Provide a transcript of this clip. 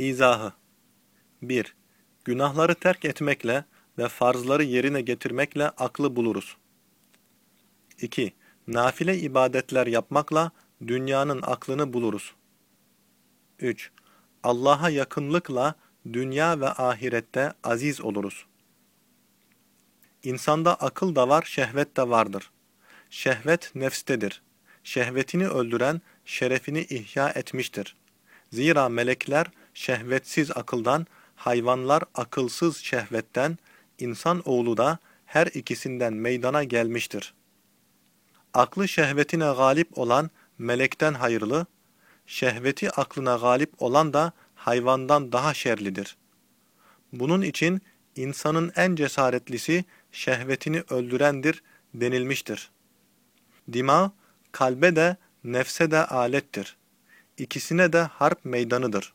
İzahı 1. Günahları terk etmekle ve farzları yerine getirmekle aklı buluruz. 2. Nafile ibadetler yapmakla dünyanın aklını buluruz. 3. Allah'a yakınlıkla dünya ve ahirette aziz oluruz. İnsanda akıl da var, şehvet de vardır. Şehvet nefstedir. Şehvetini öldüren şerefini ihya etmiştir. Zira melekler şehvetsiz akıldan, hayvanlar akılsız şehvetten, insan oğlu da her ikisinden meydana gelmiştir. Aklı şehvetine galip olan melekten hayırlı, şehveti aklına galip olan da hayvandan daha şerlidir. Bunun için insanın en cesaretlisi şehvetini öldürendir denilmiştir. Dima, kalbe de nefse de alettir. İkisine de harp meydanıdır.